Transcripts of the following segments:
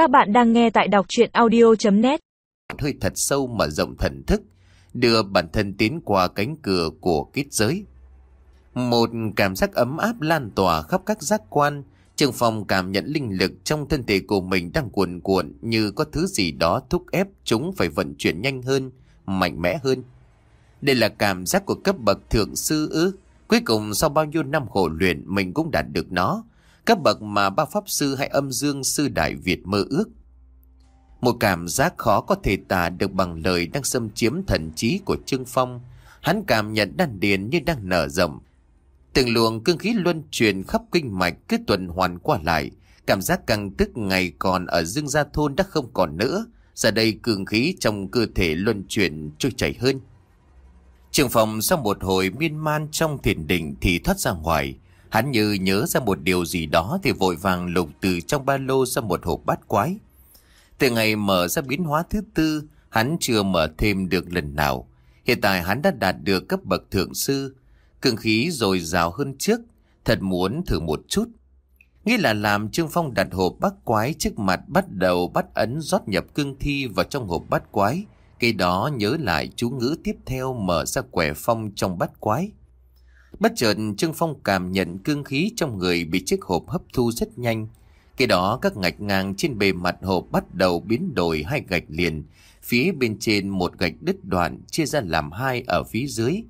Các bạn đang nghe tại đọc chuyện audio.net Hơi thật sâu mở rộng thần thức, đưa bản thân tiến qua cánh cửa của kết giới. Một cảm giác ấm áp lan tỏa khắp các giác quan, Trương Phong cảm nhận linh lực trong thân thể của mình đang cuồn cuộn như có thứ gì đó thúc ép chúng phải vận chuyển nhanh hơn, mạnh mẽ hơn. Đây là cảm giác của cấp bậc thượng sư ư. Cuối cùng sau bao nhiêu năm khổ luyện mình cũng đạt được nó. Cấp bậc mà ba pháp sư hay âm dương sư Đại Việt mơ ước. Một cảm giác khó có thể tả được bằng lời đang xâm chiếm thần trí của Trương Phong. Hắn cảm nhận đan điền như đang nở rộng. Từng luồng cương khí luân truyền khắp kinh mạch cứ tuần hoàn qua lại. Cảm giác căng tức ngày còn ở dương gia thôn đã không còn nữa. Giờ đây cương khí trong cơ thể luân chuyển trôi chảy hơn. Trường phòng sau một hồi miên man trong thiền định thì thoát ra ngoài. Hắn như nhớ ra một điều gì đó thì vội vàng lục từ trong ba lô ra một hộp bát quái. Từ ngày mở ra biến hóa thứ tư, hắn chưa mở thêm được lần nào. Hiện tại hắn đã đạt được cấp bậc thượng sư, cường khí rồi rào hơn trước, thật muốn thử một chút. Nghĩa là làm Trương Phong đặt hộp bát quái trước mặt bắt đầu bắt ấn rót nhập cương thi vào trong hộp bát quái. Cây đó nhớ lại chú ngữ tiếp theo mở ra quẻ phong trong bát quái. Bất chợt Trương Phong cảm nhận cương khí trong người bị chiếc hộp hấp thu rất nhanh. Khi đó, các ngạch ngang trên bề mặt hộp bắt đầu biến đổi hai gạch liền. Phía bên trên một gạch đứt đoạn, chia ra làm hai ở phía dưới.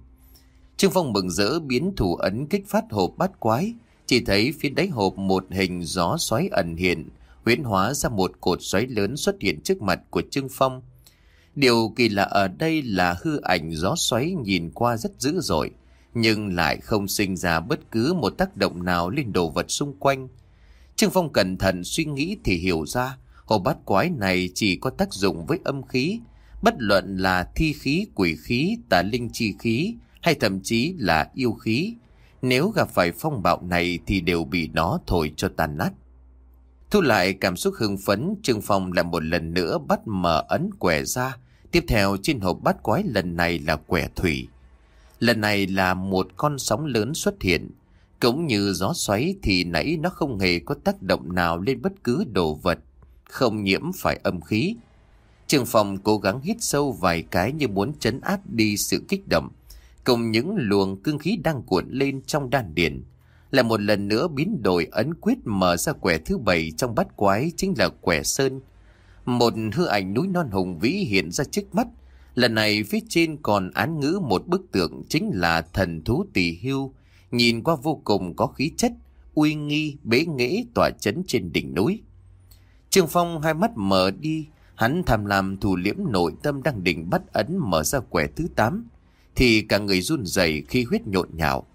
Trương Phong mừng rỡ biến thủ ấn kích phát hộp bắt quái. Chỉ thấy phía đáy hộp một hình gió xoáy ẩn hiện. Huyễn hóa ra một cột xoáy lớn xuất hiện trước mặt của Trương Phong. Điều kỳ lạ ở đây là hư ảnh gió xoáy nhìn qua rất dữ dội nhưng lại không sinh ra bất cứ một tác động nào lên đồ vật xung quanh. Trương Phong cẩn thận suy nghĩ thì hiểu ra, hồ bát quái này chỉ có tác dụng với âm khí, bất luận là thi khí, quỷ khí, tà linh chi khí hay thậm chí là yêu khí. Nếu gặp phải phong bạo này thì đều bị nó thổi cho tàn nát. Thu lại cảm xúc hưng phấn, Trương Phong lại một lần nữa bắt mở ấn quẻ ra. Tiếp theo trên hộp bát quái lần này là quẻ thủy. Lần này là một con sóng lớn xuất hiện. Cũng như gió xoáy thì nãy nó không hề có tác động nào lên bất cứ đồ vật, không nhiễm phải âm khí. Trường phòng cố gắng hít sâu vài cái như muốn chấn áp đi sự kích động, cùng những luồng cương khí đang cuộn lên trong đan điền. Là một lần nữa biến đổi ấn quyết mở ra quẻ thứ bảy trong bát quái chính là quẻ sơn. Một hư ảnh núi non hùng vĩ hiện ra trước mắt, Lần này phía trên còn án ngữ một bức tượng chính là thần thú tỷ hưu, nhìn qua vô cùng có khí chất, uy nghi, bế nghễ tỏa chấn trên đỉnh núi. Trương Phong hai mắt mở đi, hắn tham làm thủ liễm nội tâm đang định bắt ấn mở ra quẻ thứ 8, thì cả người run rẩy khi huyết nhộn nhạo.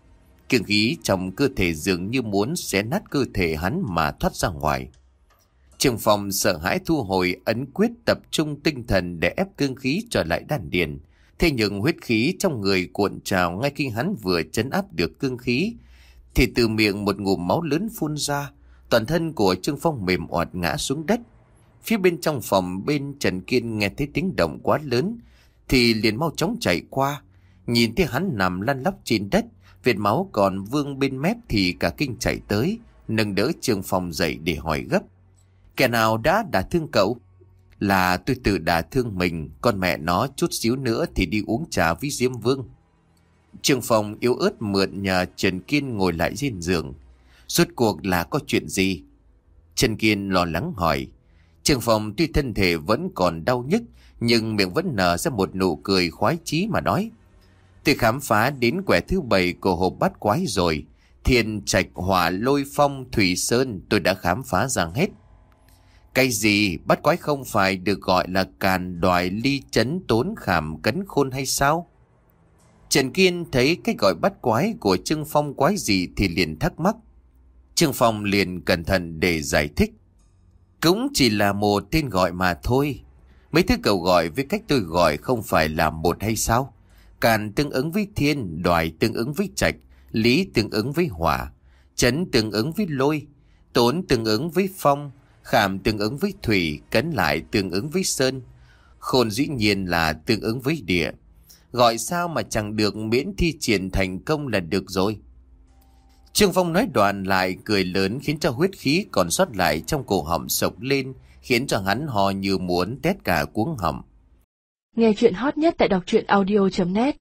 Kiềng khí trong cơ thể dường như muốn xé nát cơ thể hắn mà thoát ra ngoài. Trường phòng sợ hãi thu hồi ấn quyết tập trung tinh thần để ép cương khí trở lại đàn điền. Thế nhưng huyết khí trong người cuộn trào ngay khi hắn vừa chấn áp được cương khí. Thì từ miệng một ngụm máu lớn phun ra, toàn thân của Trương Phong mềm oạt ngã xuống đất. Phía bên trong phòng bên Trần Kiên nghe thấy tiếng động quá lớn, thì liền mau chóng chạy qua. Nhìn thấy hắn nằm lăn lóc trên đất, vệt máu còn vương bên mép thì cả kinh chạy tới, nâng đỡ Trương Phong dậy để hỏi gấp. Kẻ nào đã đả thương cậu? Là tôi tự đả thương mình, con mẹ nó chút xíu nữa thì đi uống trà với Diêm Vương. Trường phòng yếu ớt mượn nhà Trần Kiên ngồi lại trên giường. Suốt cuộc là có chuyện gì? Trần Kiên lo lắng hỏi. Trường phòng tuy thân thể vẫn còn đau nhức, nhưng miệng vẫn nở ra một nụ cười khoái chí mà nói. Tôi khám phá đến quẻ thứ bảy của hộp bát quái rồi. Thiên trạch hỏa lôi phong thủy sơn tôi đã khám phá rằng hết. Cái gì bắt quái không phải được gọi là càn đoài ly chấn tốn khảm cấn khôn hay sao? Trần Kiên thấy cái gọi bắt quái của Trương Phong quái gì thì liền thắc mắc. Trương Phong liền cẩn thận để giải thích. Cũng chỉ là một tên gọi mà thôi. Mấy thứ cầu gọi với cách tôi gọi không phải là một hay sao? Càn tương ứng với thiên, đoài tương ứng với trạch, lý tương ứng với hỏa, chấn tương ứng với lôi, tốn tương ứng với phong, Khảm tương ứng với thủy, cấn lại tương ứng với sơn. Khôn dĩ nhiên là tương ứng với địa. Gọi sao mà chẳng được miễn thi triển thành công là được rồi. Trương Phong nói đoạn lại cười lớn khiến cho huyết khí còn sót lại trong cổ họng sộc lên khiến cho hắn ho như muốn tét cả cuống họng. Nghe chuyện hot nhất tại đọc truyện audio.net